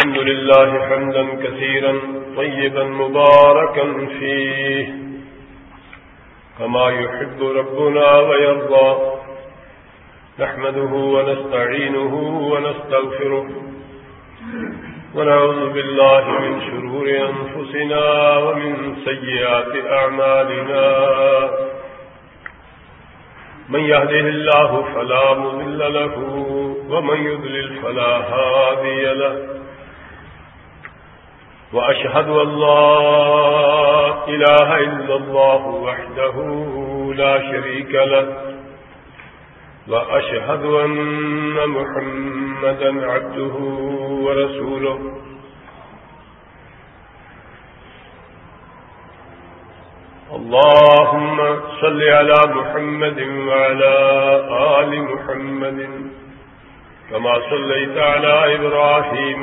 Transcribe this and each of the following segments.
الحمد لله حمدا كثيرا طيبا مباركا فيه. كما يحب ربنا ويرضى. نحمده ونستعينه ونستغفره. ونعوذ بالله من شرور أنفسنا ومن سيئات أعمالنا. من يهده الله فلا مذل له، ومن يذلل فلا هادي له. وأشهد أن لا إله إلا الله وحده لا شريك له وأشهد أن محمدا عبده ورسوله اللهم صل على محمد وعلى آل محمد كما صليت على إبراهيم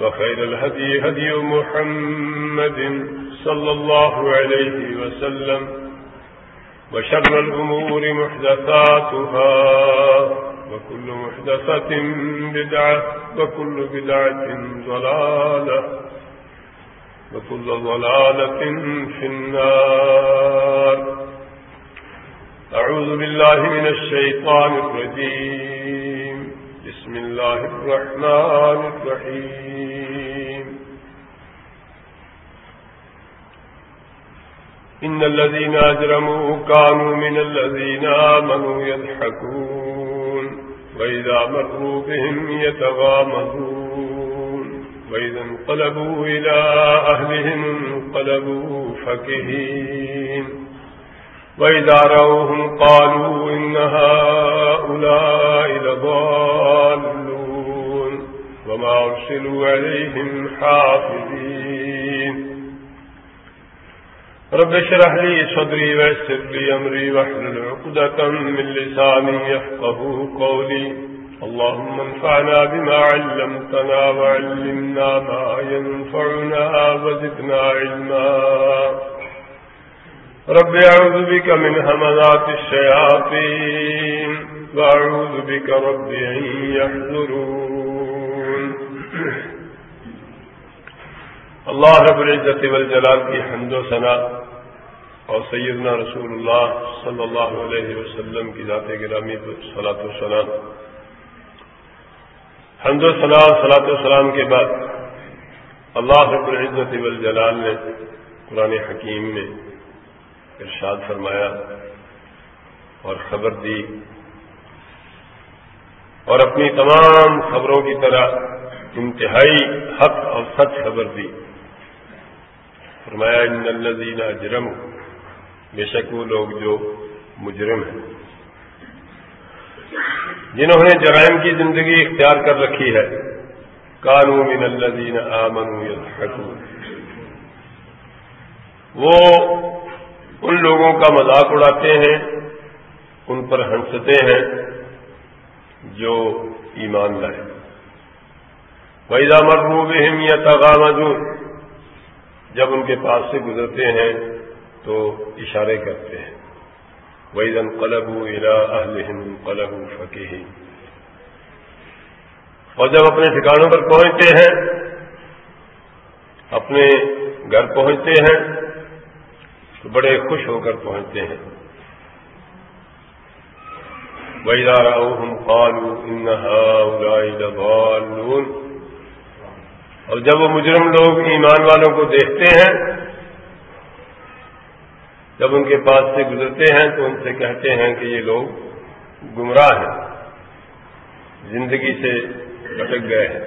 وخير الهدي هدي محمد صلى الله عليه وسلم وشر الأمور محدثاتها وكل محدثة بدعة وكل بدعة ضلالة وكل ضلالة في النار. أعوذ بالله من الشيطان الرجيم. بسم الله الرحمن الرحيم. إن الذين أجرموا كانوا من الذين آمنوا يضحكون. وإذا مروا بهم يتغامزون. وإذا انقلبوا إلى أهلهم انقلبوا فكهين. وإذا روهم قالوا إن هؤلاء لضالون وما أرسلوا عليهم حافظين رب شرح لي صدري ويسر لي أمري واحلل عقدة من لساني يفقه قولي اللهم انفعنا بما علمتنا وعلمنا ما ينفعنا وزدنا علما رب أعوذ بك من همذات الشياطين وأعوذ بك رب أن يحذرون اللہ رب العزت والجلال کی حمد و ثنا اور سیدنا رسول اللہ صلی اللہ علیہ وسلم کی ذات گرامی صلاۃ السلام حمد و ثنا صلاۃ السلام کے بعد اللہ رب العزت والجلال نے قرآن حکیم میں ارشاد فرمایا اور خبر دی اور اپنی تمام خبروں کی طرح انتہائی حق اور سچ خبر دی۔ فرمایا، ان الذین اجرم بے شک وہ لوگ جو مجرم ہیں۔ جنہوں نے جرائم کی زندگی اختیار کر رکھی ہے۔ قانون من الذین آمنوا یضحکون۔ وہ ان لوگوں کا مذاق اڑاتے ہیں، ان پر ہنستے ہیں جو ایمان لائے۔ ویزا مربوب ہم یا تغامزون جب ان کے پاس سے گزرتے ہیں تو اشارے کرتے ہیں۔ وہی دن قلب الا اہل ہند قلب فقی اور جب اپنے ٹھکانوں پر پہنچتے ہیں، اپنے گھر پہنچتے ہیں بڑے خوش ہو کر پہنچتے ہیں۔ وہی دارا ہم ان اور جب وہ مجرم لوگ ایمان والوں کو دیکھتے ہیں، جب ان کے پاس سے گزرتے ہیں تو ان سے کہتے ہیں کہ یہ لوگ گمراہ ہیں، زندگی سے بھٹک گئے ہیں۔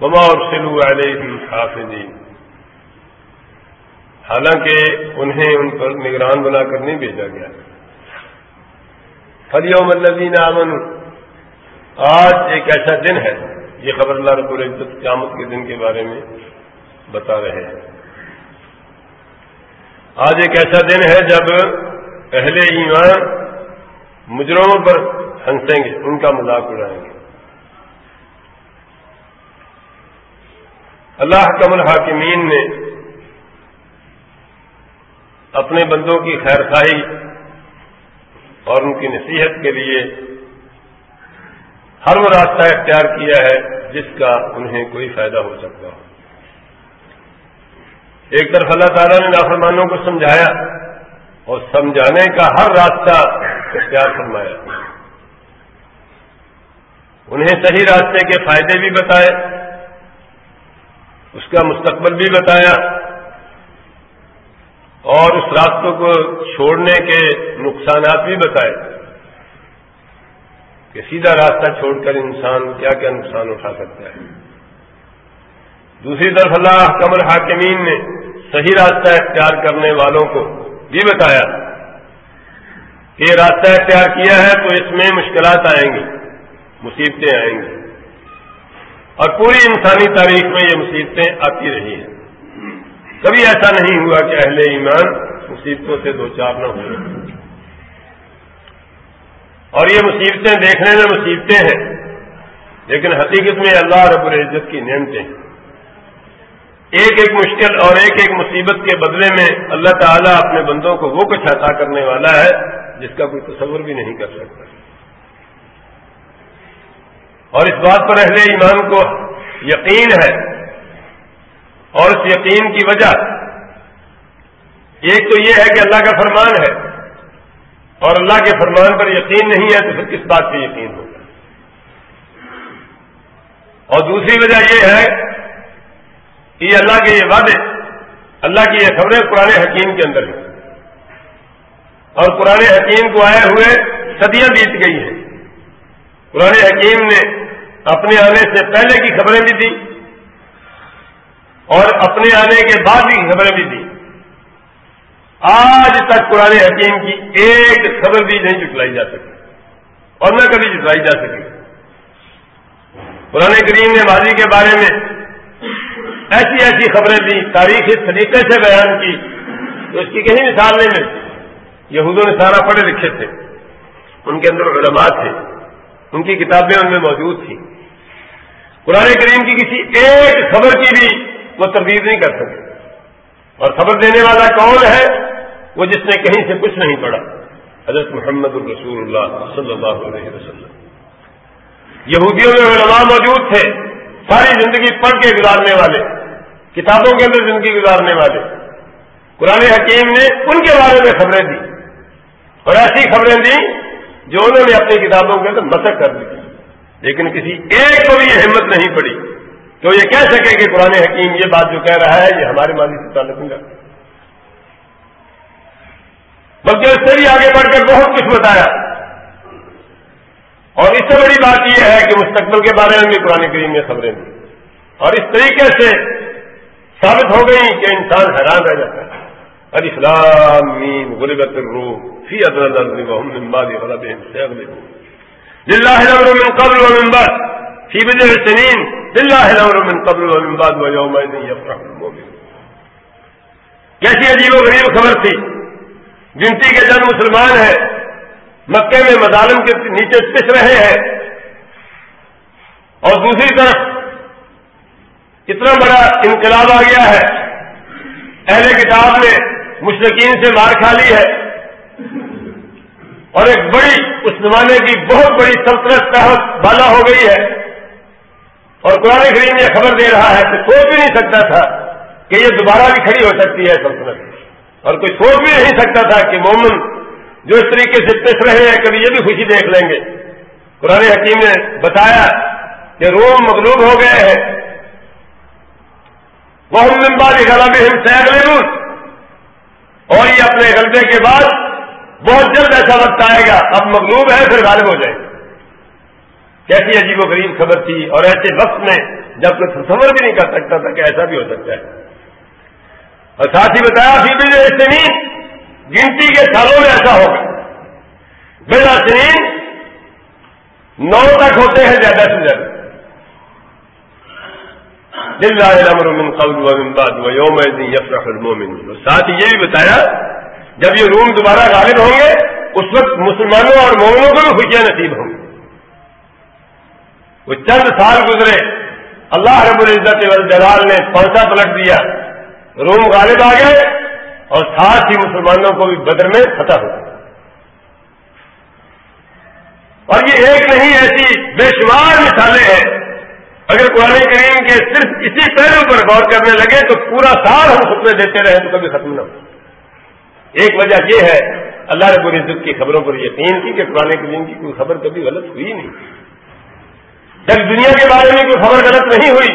مما اور سلو علیہ حافظین حالانکہ انہیں ان پر نگران بنا کر نہیں بھیجا گیا۔ فلی الذین امن آج ایک ایسا دن ہے، یہ خبر اللہ رب العزت قیامت کے دن کے بارے میں بتا رہے ہیں۔ آج ایک ایسا دن ہے جب اہل ایمان مجرموں پر ہنسیں گے، ان کا مذاق اڑائیں گے۔ اللہ کم الحاکمین نے اپنے بندوں کی خیر خائی اور ان کی نصیحت کے لیے ہر وہ راستہ اختیار کیا ہے جس کا انہیں کوئی فائدہ ہو سکتا ہو۔ ایک طرف اللہ تعالیٰ نے نافرمانوں کو سمجھایا اور سمجھانے کا ہر راستہ اختیار فرمایا۔ انہیں صحیح راستے کے فائدے بھی بتائے، اس کا مستقبل بھی بتایا۔ اور اس راستوں کو چھوڑنے کے نقصانات بھی بتائے کہ سیدھا راستہ چھوڑ کر انسان کیا کیا نقصان اٹھا سکتا ہے۔ دوسری طرف اللہ کمر حاکمین نے صحیح راستہ اختیار کرنے والوں کو بھی بتایا کہ یہ راستہ اختیار کیا ہے تو اس میں مشکلات آئیں گی، مصیبتیں آئیں گی۔ اور پوری انسانی تاریخ میں یہ مصیبتیں آتی رہی ہیں۔ کبھی ایسا نہیں ہوا کہ اہل ایمان مصیبتوں سے دو چار نہ ہو اور یہ مصیبتیں دیکھنے میں مصیبتیں ہیں، لیکن حقیقت میں اللہ رب العزت کی نعمتیں ایک ایک مشکل اور ایک ایک مصیبت کے بدلے میں اللہ تعالیٰ اپنے بندوں کو وہ کچھ عطا کرنے والا ہے جس کا کوئی تصور بھی نہیں کر سکتا۔ اور اس بات پر اہل ایمان کو یقین ہے اور اس یقین کی وجہ ایک تو یہ ہے کہ اللہ کا فرمان ہے اور اللہ کے فرمان پر یقین نہیں ہے تو پھر کس بات پہ یقین ہوگا؟ اور دوسری وجہ یہ ہے کہ اللہ کے یہ وعدے، اللہ کی یہ خبریں پرانے حکیم کے اندر ہیں۔ اور پرانے حکیم کو آئے ہوئے صدیاں بیت گئی ہیں۔ پرانے حکیم نے اپنے آنے سے پہلے کی خبریں بھی دی۔ اور اپنے آنے کے بعد کی خبریں بھی دی۔ آج تک قرآن حکیم کی ایک خبر بھی نہیں جٹلائی جا سکی اور نہ کبھی جٹلائی جا سکی۔ قرآن کریم نے ماضی کے بارے میں ایسی ایسی خبریں دی تاریخ اس طریقے سے بیان کی۔ تو اس کی کہیں مثال نہیں ملتی۔ یہودوں نے سارا پڑھے لکھے تھے۔ ان کے اندر علماء تھے۔ ان کی کتابیں ان میں موجود تھیں۔ قرآن کریم کی کسی ایک خبر کی بھی وہ تردید نہیں کر سکے۔ اور خبر دینے والا کون ہے؟ وہ جس نے کہیں سے کچھ نہیں پڑھا۔ حضرت محمد الرسول اللہ صلی اللہ علیہ وسلم۔ یہودیوں میں علماء موجود تھے، ساری زندگی پڑھ کے گزارنے والے، کتابوں کے اندر زندگی گزارنے والے۔ قرآن حکیم نے ان کے بارے میں خبریں دی۔ اور ایسی خبریں دی جو انہوں نے اپنی کتابوں کے اندر مسق کر دی۔ لیکن کسی ایک کو بھی یہ ہمت نہیں پڑی۔ تو یہ کہہ سکے کہ قرآن حکیم یہ بات جو کہہ رہا ہے، یہ ہمارے ماضی سے تعلق نہیں رکھتا۔ بلکہ اس سے بھی آگے بڑھ کر بہت کچھ بتایا۔ اور اس سے بڑی بات یہ ہے کہ مستقبل کے بارے میں بھی قرآن کریم میں خبریں دی۔ اور اس طریقے سے ثابت ہو گئی کہ انسان حیران رہ جاتا ہے۔ علی فلام میم غلبت الروح فی ادر من بعد غلبهم سيغلبون لله الامر من قبل ومن بعد في بدر السنين لله الامر من قبل ومن بعد ويومئذ يفرح المؤمن کیسی عجیب و غریب خبر تھی. گنتی کے جن مسلمان ہیں، مکے میں مظالم کے نیچے پس رہے ہیں. اور دوسری طرف اتنا بڑا انقلاب آ گیا ہے، اہل کتاب نے مشرقین سے مار کھا لی ہے. اور ایک بڑی اس زمانے کی بہت بڑی سلطنت تحت بالا ہو گئی ہے۔ اور قرآن کریم یہ خبر دے رہا ہے کہ سوچ بھی نہیں سکتا تھا کہ یہ دوبارہ بھی کھڑی ہو سکتی ہے سلطنت اور کوئی سوچ بھی نہیں سکتا تھا کہ مومن جو اس طریقے سے پس رہے ہیں، کبھی یہ بھی خوشی دیکھ لیں گے۔ قرآن حکیم نے بتایا کہ روم مغلوب ہو گئے ہیں۔ وہ ممباد غلط ہم سیگ اور یہ اپنے غلبے کے بعد بہت جلد ایسا وقت آئے گا، اب مغلوب ہے، پھر غالب ہو جائے کیسی عجیب و غریب خبر تھی اور ایسے وقت میں جب کوئی تصور بھی نہیں کر سکتا تھا کہ ایسا بھی ہو سکتا ہے۔ اور ساتھ ہی بتایا، فی بھی سنین گنتی کے سالوں میں ایسا ہوگا۔ بلا سنین نو تک ہوتے ہیں، زیادہ سے زیادہ۔ من قبل ومن بعد ويوم يفرح المؤمن ساتھ یہ بھی بتایا، جب یہ روم دوبارہ غالب ہوں گے، اس وقت مسلمانوں اور مومنوں کو بھی خوشیاں نصیب ہوں گی۔ وہ چند سال گزرے، اللہ رب العزت جلال نے پہنچا پلٹ دیا۔ روم غالب آ گئے اور ساتھ ہی مسلمانوں کو بھی بدر میں فتح ہو اور یہ ایک نہیں، ایسی بے شمار مثالیں ہیں۔ اگر قرآن کریم کے صرف اسی پہلو پر غور کرنے لگے تو پورا سال ہم خطبے دیتے رہے تو کبھی ختم نہ ہو۔ ایک وجہ یہ ہے، اللہ رب العزت کی خبروں پر یقین کی کہ قرآن کریم کی کوئی خبر کبھی غلط ہوئی نہیں۔ جب دنیا کے بارے میں کوئی خبر غلط نہیں ہوئی،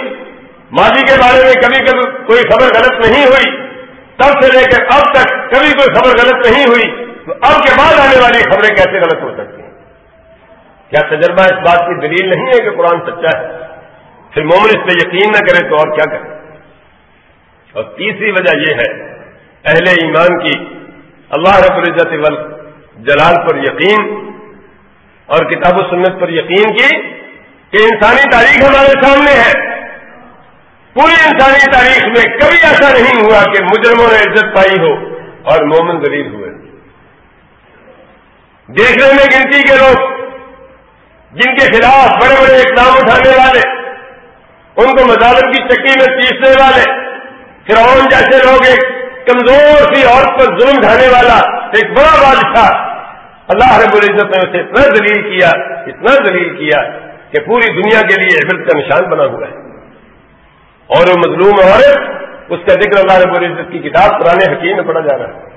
ماضی کے بارے میں کبھی کبھی کوئی خبر غلط نہیں ہوئی، تب سے لے کر اب تک کبھی کوئی خبر غلط نہیں ہوئی، تو اب کے بعد آنے والی خبریں کیسے غلط ہو سکتی ہیں؟ کیا تجربہ اس بات کی دلیل نہیں ہے کہ قرآن سچا ہے؟ پھر مومن اس پہ یقین نہ کرے تو اور کیا کرے؟ اور تیسری وجہ یہ ہے، اہل ایمان کی اللہ رب العزت ول جلال پر یقین اور کتاب و سنت پر یقین کی کہ انسانی تاریخ ہمارے سامنے ہے۔ پوری انسانی تاریخ میں کبھی ایسا نہیں ہوا کہ مجرموں نے عزت پائی ہو اور مومن ذلیل ہوئے۔ دیکھنے میں گنتی کے لوگ، جن کے خلاف بڑے بڑے اقدام اٹھانے والے، ان کو مظالم کی چکی میں پیسنے والے، فرعون جیسے لوگ ایک کمزور سی عورت پر ظلم ڈھانے والا ایک بڑا بادشاہ، اللہ رب العزت نے اسے اتنا دلیل کیا، اتنا دلیل کیا کہ پوری دنیا کے لیے عبرت کا نشان بنا ہوا ہے۔ اور وہ مظلوم عورت اس کا ذکر اللہ رب العزت کی کتاب پرانے حکیم میں پڑھا جا رہا ہے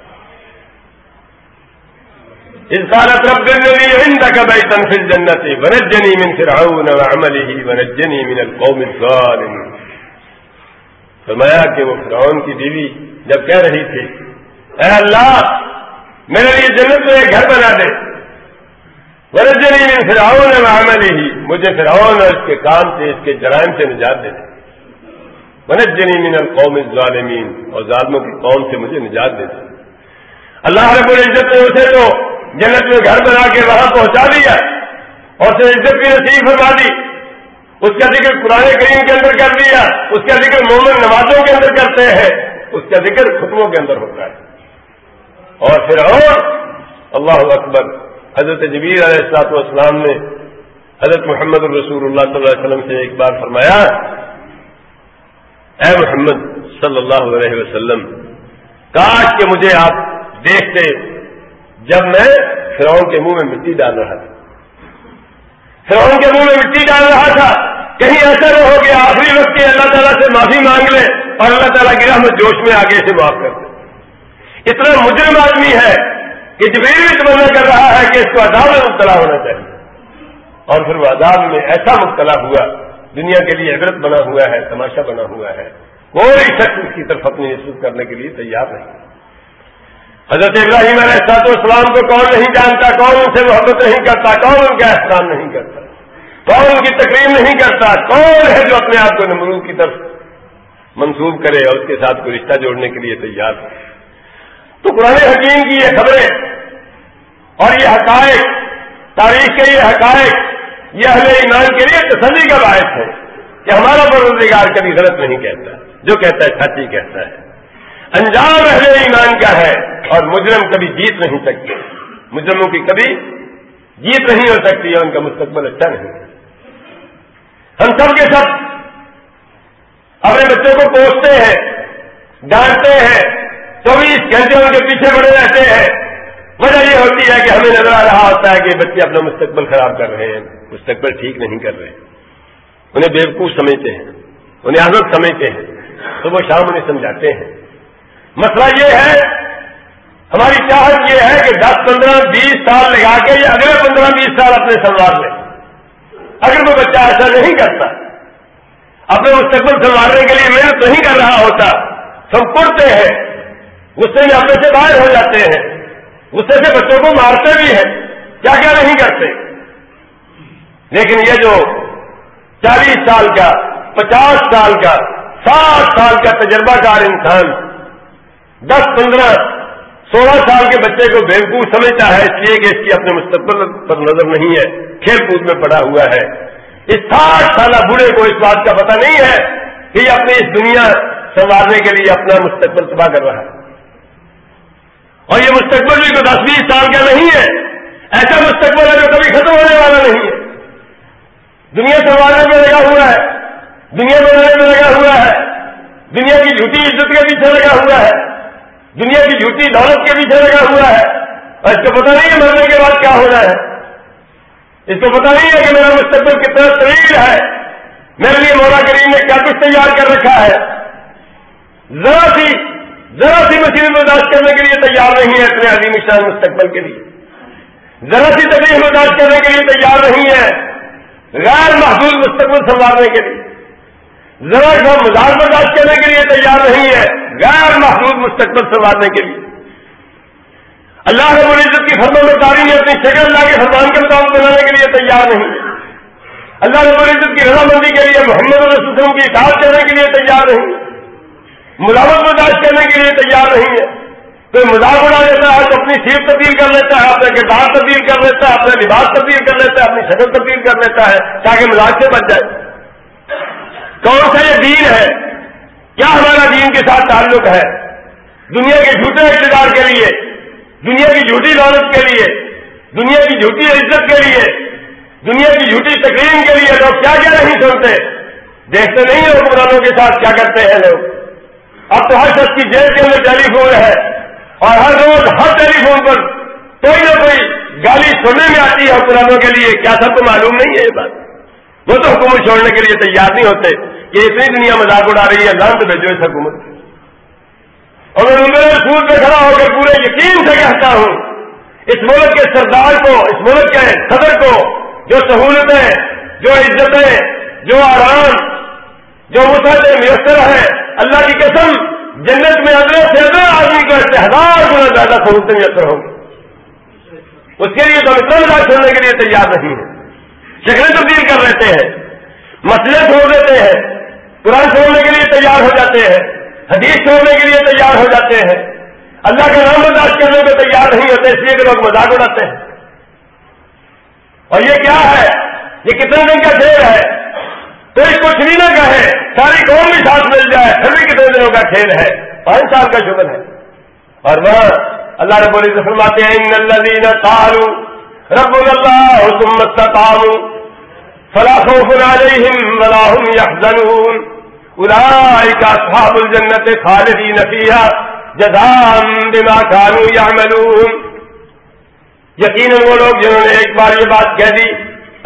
انسانت رب الذي عندك بيتا في الجنة ونجني من فرعون وعمله ونجني من القوم الظالمين۔ فرمایا کہ وہ فرعون کی بیوی جب کہہ رہی تھی، اے اللہ، میرے لیے جنت میں ایک گھر بنا دے۔ ونجنی من فرعون وعمله مجھے فرعون اور اس کے کام سے، اس کے جرائم سے نجات دے دے۔ ونجنی من القوم الظالمین، اور ظالموں کی قوم سے مجھے نجات دے دے۔ اللہ رب العزت نے اسے تو جنت میں گھر بنا کے وہاں پہنچا دیا، اور اسے عزت بھی نصیب فرما دی۔ اس کا ذکر پرانے کریم کے اندر کر دیا، اس کا ذکر مومن نمازوں کے اندر کرتے ہیں، اس کا ذکر خطبوں کے اندر ہوتا ہے۔ اور پھر اور اللہ اکبر حضرت جبیر علیہ السلاط والسلام نے حضرت محمد الرسول اللہ صلی اللہ علیہ وسلم سے ایک بار فرمایا، اے محمد صلی اللہ علیہ وسلم، کاش کہ مجھے آپ دیکھتے جب میں فرعون کے منہ میں مٹی ڈال رہا تھا۔ فرعون کے منہ میں مٹی ڈال رہا تھا، کہیں ایسا نہ ہو گیا آخری وقت کی اللہ تعالیٰ سے معافی مانگ لے اور اللہ تعالیٰ کی رحمت جوش میں آگے سے معاف کر دے۔ اتنا مجرم آدمی ہے کہ جبیر بھی تمنا کر رہا ہے کہ اس کو عذاب میں مبتلا ہونا چاہیے۔ اور پھر وہ عذاب میں ایسا مبتلا ہوا، دنیا کے لیے عبرت بنا ہوا ہے، تماشا بنا ہوا ہے۔ کوئی شخص اس کی طرف اپنی محسوس کرنے کے لیے تیار نہیں۔ حضرت ابراہیم علیہ السلاط اسلام کو کون نہیں جانتا، کون ان سے محبت نہیں کرتا، کون ان کا احسان نہیں کرتا، کون ان کی تقریب نہیں کرتا، کون ہے جو اپنے آپ کو نمرود کی طرف منسوب کرے اور اس کے ساتھ کوئی رشتہ جوڑنے کے لیے تیار۔ ہو تو قرآن حکیم کی یہ خبریں اور یہ حقائق، تاریخ کے یہ حقائق، یہ اہل ایمان کے لیے تسلی کا باعث ہے کہ ہمارا پروزگار کبھی غلط نہیں کہتا، جو کہتا ہے سچ ہی کہتا ہے۔ انجام اہل ایمان کا ہے اور مجرم کبھی جیت نہیں سکتے۔ مجرموں کی کبھی جیت نہیں ہو سکتی اور ان کا مستقبل اچھا نہیں۔ ہم سب کے سب اپنے بچوں کو پوچھتے ہیں، ڈانٹتے ہیں چوبیس گھنٹے ان کے پیچھے بڑے رہتے ہیں۔ وجہ یہ ہوتی ہے کہ ہمیں نظر آ رہا ہوتا ہے کہ بچے اپنا مستقبل خراب کر رہے ہیں، مستقبل ٹھیک نہیں کر رہے۔ انہیں بیوقوف سمجھتے ہیں، انہیں عادت سمجھتے ہیں، تو وہ شام انہیں سمجھاتے ہیں۔ مسئلہ یہ ہے، ہماری چاہت یہ ہے کہ دس، پندرہ، بیس سال لگا کے یا اگلے پندرہ، بیس سال اپنے سنوار لیں۔ اگر وہ بچہ ایسا نہیں کرتا، اپنے مستقبل سنوارنے کے لیے محنت نہیں کر رہا ہوتا سب کڑتے ہیں۔ غصے میں اپنے سے باہر ہو جاتے ہیں۔ غصے سے بچوں کو مارتے بھی ہیں۔ کیا کیا نہیں کرتے؟ لیکن یہ جو چالیس سال کا، پچاس سال کا، ساٹھ سال کا تجربہ کار انسان دس، پندرہ، سولہ سال کے بچے کو بیوقوف سمجھتا ہے، اس لیے کہ اس کی اپنے مستقبل پر نظر نہیں ہے۔ کھیل کود میں پڑا ہوا ہے۔ اس ساٹھ سالہ بوڑھے کو اس بات کا پتہ نہیں ہے کہ یہ اپنی اس دنیا سنوارنے کے لیے اپنا مستقبل تباہ کر رہا ہے۔ اور یہ مستقبل بھی کوئی دس بیس سال کا نہیں ہے۔ ایسا مستقبل ہے جو کبھی ختم ہونے والا نہیں ہے۔ دنیا سنوارنے میں لگا ہوا ہے۔ دنیا بنانے میں لگا ہوا ہے۔ دنیا کی جھوٹی عزت کے پیچھے لگا ہوا ہے۔ دنیا کی جھوٹی دولت کے پیچھے لگا ہوا ہے۔ اور اس کو پتا نہیں ہے مرنے کے بعد کیا ہونا ہے۔ اس کو پتا نہیں ہے کہ میرا مستقبل کتنا طویل ہے۔ میرے لیے مولا کریم نے کیا کچھ تیار کر رکھا ہے۔ ذرا سی ذرا سی مصیبت برداشت کرنے کے لیے تیار نہیں ہے اپنے عظیم شان مستقبل کے لیے۔ ذرا سی تکلیف برداشت کرنے کے لیے تیار نہیں ہے غیر محدود مستقبل سنوارنے کے لیے۔ ذرا سا مزاج برداشت کرنے کے لیے تیار نہیں ہے غیر محدود مستقبل سنوارنے کے لیے۔ اللہ رب العزت کی فرموں میں تعلیم اپنی شکل اللہ کے فرمان کے مطابق بنانے کے لیے تیار نہیں ہے اللہ رب العزت کی رضامندی کے لیے محمد وسلم کی اطاعت کرنے کے لیے تیار نہیں ہے برداشت کرنے کے لیے تیار نہیں ہے۔ کوئی مذاق اڑا دیتا ہے تو اپنی سیٹ تبدیل کر لیتا ہے، اپنے کردار تبدیل کر لیتا ہے، اپنے لباس تبدیل کر لیتا ہے، اپنی شکل تبدیل کر لیتا ہے تاکہ مزاج سے بچ جائے۔ کون سا یہ دین ہے؟ کیا ہمارا دین کے ساتھ تعلق ہے؟ دنیا کے جھوٹے اقتدار کے لیے، دنیا کی جھوٹی دولت کے لیے، دنیا کی جھوٹی عزت کے لیے، دنیا کی جھوٹی تقریم کے لیے لوگ کیا کیا نہیں سنتے؟ دیکھتے نہیں ہیں حکمرانوں کے ساتھ کیا کرتے ہیں لوگ۔ اب تو ہر شخص کی جیل کے اندر ٹیلی فون ہے اور ہر روز ہر ٹیلی فون پر کوئی نہ کوئی گالی سننے میں آتی ہے حکمرانوں کے لیے۔ کیا سب کو معلوم نہیں ہے یہ بات؟ وہ تو حکومت چھوڑنے کے لیے تیار نہیں ہوتے کہ اتنی دنیا مذاق اڑا رہی ہے لان تو بھیجو اس حکومت اور میں میرے سور پہ کھڑا ہو کر پورے یقین سے کہتا ہوں، اس ملک کے سردار کو، اس ملک کے صدر کو، جو سہولتیں، جو عزتیں، جو آرام جو مسئلے میسر ہے، اللہ کی قسم جنت میں ادرے سے ادرے آدمی کو ایسے ہزار گنا زیادہ سہولتیں میسر ہوں گی اس کے لیے تو اتنا مزاج چھوڑنے کے لیے تیار نہیں ہے۔ شکلیں تبدیل کر لیتے ہیں مسئلے چھوڑ دیتے ہیں، قرآن چھوڑنے کے لیے تیار ہو جاتے ہیں، حدیث چھوڑنے کے لیے تیار ہو جاتے ہیں۔ اللہ کا نام برداشت کرنے کو تیار نہیں ہوتے، اس لیے کہ لوگ مذاق اڑاتے ہیں۔ اور یہ کیا ہے؟ یہ کتنے دن کا کھیل ہے؟ کوئی کچھ نہیں نہ کہے، ساری قوم بھی ساتھ مل جائے، پھر بھی کتنے دنوں کا کھیل ہے؟ پانچ سال کا شکر ہے۔ اور وہ اللہ رب العزت فرماتے ہیں، ان الذين قالوا ربنا الله ثم استقاموا فلا خوف عليهم ولا هم يحزنون اولئك اصحاب الجنه خالدين فيها جزاء بما كانوا يعملون یقیناً وہ لوگ جنہوں نے ایک بار یہ بات کہہ دی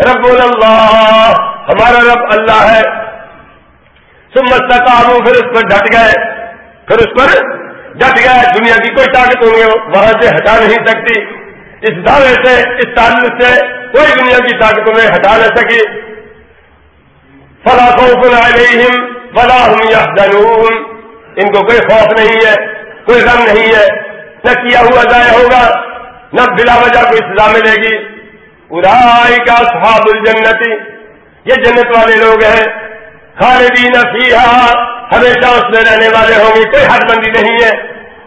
رب اللہ ہمارا رب اللہ ہے۔ سمت تک پھر اس پر ڈٹ گئے۔ پھر اس پر ڈٹ گئے۔ دنیا کی کوئی طاقت ہوں گے، وہاں سے ہٹا نہیں سکتی۔ اس دعوے سے، اس تعلق سے کوئی دنیا کی طاقت انہیں ہٹا نہ سکی۔ فلاں ہم فلاں ہوں ان کو کوئی خوف نہیں ہے، کوئی غم نہیں ہے۔ نہ کیا ہوا ضائع ہوگا، نہ بلا وجہ کوئی سزا ملے گی۔ ارائی کا صحاب الجنتی۔ یہ جنت والے لوگ ہیں۔ خالدین فیہا، ہمیشہ اس میں رہنے والے ہوں گے۔ کوئی حد بندی نہیں ہے۔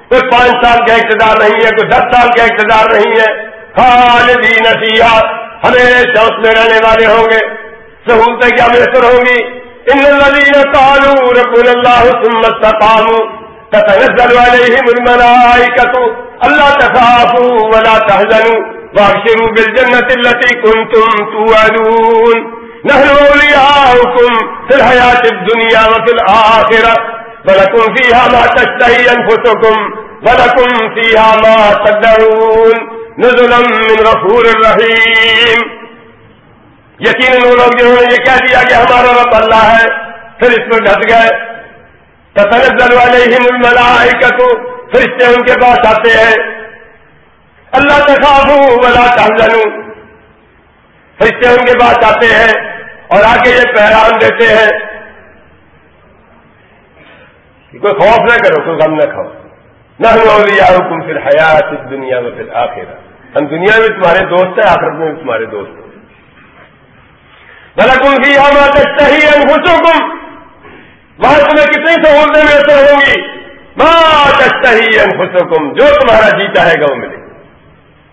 کوئی پانچ سال کا اقتدار نہیں ہے، کوئی دس سال کا اقتدار نہیں ہے۔ خالدین فیہا، ہمیشہ اس میں رہنے والے ہوں گے۔ سہولتیں کیا میسر ہوں گی؟ ان الذین قالوا ربنا اللہ ثم استقاموا۔ تتنزل عليهم الملائكة ألا تخافوا ولا تهزنوا وابشروا بالجنة التي كنتم توعدون۔ نحن أولياؤكم في الحياة الدنيا وفي الآخرة. ولكم فيها ما تشتهي أنفسكم ولكم فيها ما تدعون. نزلا من غفور رحيم. یقیناً وہ لوگ جنہوں نے یہ کہہ دیا کہ ہمارا رب اللہ ہے پھر اس پر ڈٹ گئے تتنزل علیہم الملائکہ فرشتے ان کے پاس آتے ہیں اللہ تخافوا ولا تحزنوا. فرشتے ان کے پاس آتے ہیں اور آگے یہ پیغام دیتے ہیں۔ کہ کوئی خوف نہ کرو، کوئی غم نہ کھاؤ۔ نہ حکم پھر حیات اس دنیا میں پھر آخر ہم دنیا میں تمہارے دوست ہیں، آخرت میں بھی تمہارے دوست ہیں۔ بلکم بھی ہم آتے ہی ہم خوشوں کم وہاں تمہیں کتنی سہولتیں میسر ہوں گی۔ ماں چچا ہی ہم خوشوں کم جو تمہارا جیتا ہے گاؤں میں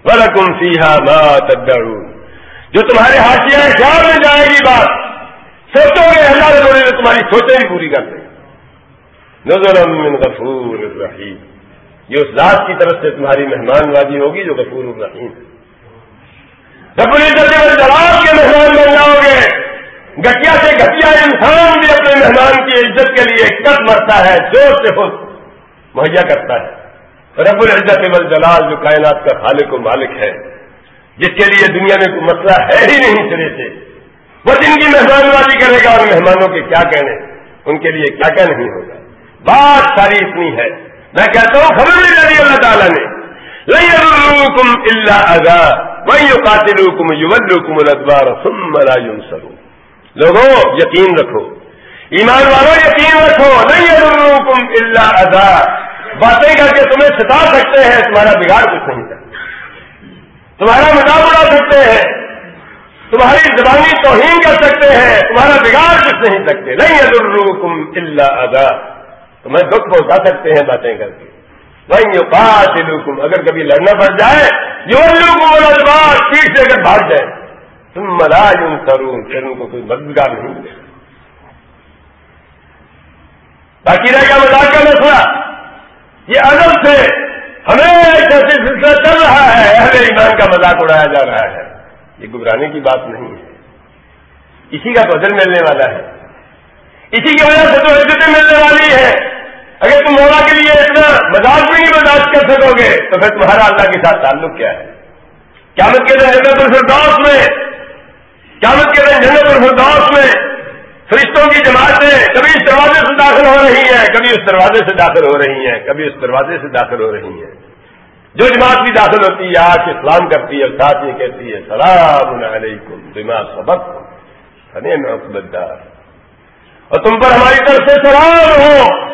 بلکم سیاح ماں تدڑوں جو تمہارے ہاتھیاں خیال میں جائے گی بات، سوچو گے اللہ نے تمہاری سوچیں بھی پوری کر دیں۔ نظر من غفور الرحیم۔ یہ اس ذات کی طرف سے تمہاری مہمان بازی ہوگی جو غفور الرحیم رب العزت جواب کے مہمان بن جاؤ گے، گٹیا سے گٹیا انسان بھی اپنے مہمان کی عزت کے لیے کٹ مرتا ہے، زور سے خود مہیا کرتا ہے۔ رب العزت جلال جو کائنات کا خالق و مالک ہے۔ جس کے لیے دنیا میں کوئی مسئلہ ہے ہی نہیں سرے سے۔ وہ جن کی مہمان بازی کرے گا اور مہمانوں کے کیا کہنے؟ ان کے لیے کیا کیا نہیں ہوگا؟ بات ساری اتنی ہے۔ میں کہتا ہوں، خبر نہیں لگی اللہ تعالیٰ نے۔ لئی اللہ اگا وہی قاتل کم یو کم الدبار سرو لوگوں، یقین رکھو۔ ایمان والوں، یقین رکھو۔ نہیں کم اللہ ادا باتیں کر کے تمہیں ستا سکتے ہیں، تمہارا بگاڑ کچھ نہیں کرتا تمہارا مذاق اڑا سکتے ہیں، تمہاری زبانی توہین کر سکتے ہیں، تمہارا بگاڑ کچھ نہیں سکتے۔ نہیں ادرکم اللہ ادا میں دکھ پہنچا سکتے ہیں باتیں کر کے۔ بھائی یہ بات اگر کبھی لڑنا پڑ جائے یہ لوگ بات پیٹ سے اگر بھاگ جائے۔ تم مراج ان کروں پھر ان کو کوئی مددگار نہیں ملے۔ باقی رہ گیا مزاق کا مسئلہ یہ ادب سے ہمیں جیسے سلسلہ چل رہا ہے، اہل ایمان کا مذاق اڑایا جا رہا ہے۔ یہ گھبرانے کی بات نہیں ہے۔ اسی کا بدل ملنے والا ہے۔ اسی کی وجہ سے تو عزتیں ملنے والی ہے اگر تم مولا کے لیے اتنا مزاج بھی نہیں برداشت کر سکو گے، تو پھر تمہارا اللہ کے ساتھ تعلق کیا ہے؟ قیامت کے دن جنت الفردوس میں، قیامت کے دن جنت الفردوس میں فرشتوں کی جماعتیں کبھی اس دروازے سے داخل ہو رہی ہیں، کبھی اس دروازے سے داخل ہو رہی ہیں، کبھی اس دروازے سے داخل ہو رہی ہیں۔ جو جماعت بھی داخل ہوتی ہے، آج اسلام کرتی ہے، ساتھ یہ کہتی ہے، سلام علیکم دماغ سبق بدار اور تم پر ہماری طرف سے سلام ہو۔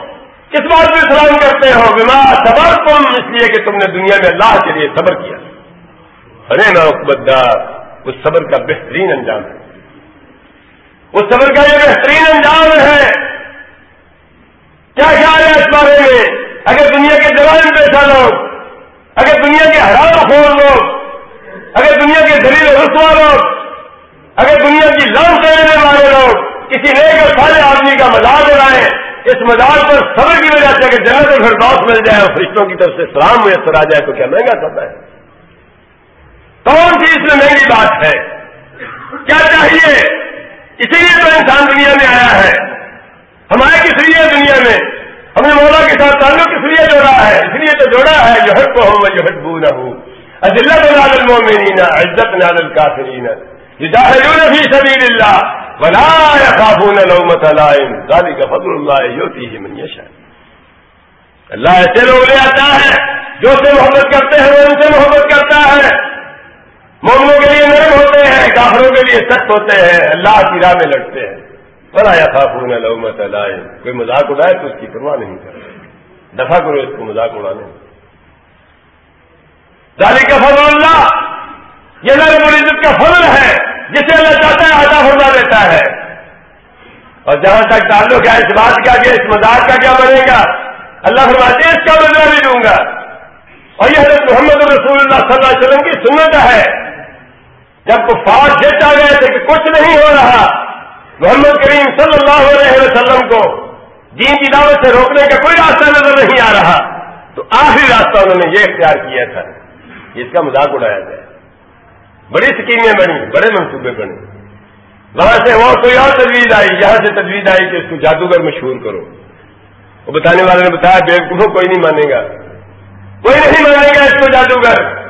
کس بات پہ سلام کرتے ہو؟ بیمار صبر تم اس لیے کہ تم نے دنیا میں اللہ کے لیے صبر کیا۔ ارے نقبدار اس صبر کا بہترین انجام ہے۔ اس صبر کا یہ بہترین انجام ہے۔ کیا خیال ہے اس بارے میں؟ اگر دنیا کے جوان پیشہ لوگ، اگر دنیا کے حرام خور لوگ، اگر دنیا کے دلیل رسوا لوگ، اگر دنیا کی لان دینے والے لوگ کسی نیک اور سارے آدمی کا مزاق اڑائیں اس مزاج پر صبر کی وجہ سے اگر جنت میں دوست مل جائے اور فرشتوں کی طرف سے سلام میسر آ جائے تو کیا مہنگا سب ہے؟ کون سی اس میں مہنگی بات ہے؟ کیا چاہیے اسی لیے تو انسان دنیا میں آیا ہے۔ ہمارے کس لیے دنیا میں۔ ہم نے مولا کے ساتھ تعلق کس لیے جوڑا ہے۔ اس لیے تو جوڑا ہے۔ جو ہٹ کو ہو جو ہٹ بو نہ ہو عزت نادل مومنین عزت نادل کافرین جاہدون فی سبیل اللہ ولا يخافون لومة لائم۔ ذلك فضل اللہ یوتی من یشاء۔ اللہ ایسے لوگ لے آتا ہے جو سے محبت کرتے ہیں، وہ ان سے محبت کرتا ہے۔ مومنوں کے لیے نرم ہوتے لیے سخت ہوتے ہیں، اللہ کی راہ میں لڑتے ہیں۔ بلا یا خافون لومت لائم۔ کوئی مذاق اڑائے تو اس کی پرواہ نہیں کرتے۔ دفاع کرو اس کو مذاق اڑانے۔ ذالک فضل اللہ۔ یہ نرم العزت کا فضل ہے، جسے اللہ چاہتا ہے آتا فرما دیتا ہے۔ اور جہاں تک تعلق ہے اس بات کا کہ اس مزاق کا کیا بنے گا، اللہ فرماتے اس کا بدلا بھی دوں گا۔ اور یہ حضرت محمد رسول اللہ صلی اللہ علیہ وسلم کی سنت ہے۔ جب کفار جیت گئے تھے کہ کچھ نہیں ہو رہا، محمد کریم صلی اللہ علیہ وسلم کو دین کی دعوت سے روکنے کا کوئی راستہ نظر نہیں آ رہا۔ تو آخری راستہ انہوں نے یہ اختیار کیا تھا اس کا مذاق اڑایا جائے۔ بڑی اسکیمیں بنی بڑے منصوبے بنے۔ وہاں سے وہ کوئی اور تجویز آئی، یہاں سے تجویز آئی کہ اس کو جادوگر مشہور کرو۔ وہ بتانے والے نے بتایا، بے کو کوئی نہیں مانے گا۔ کوئی نہیں مانے گا اس کو جادوگر۔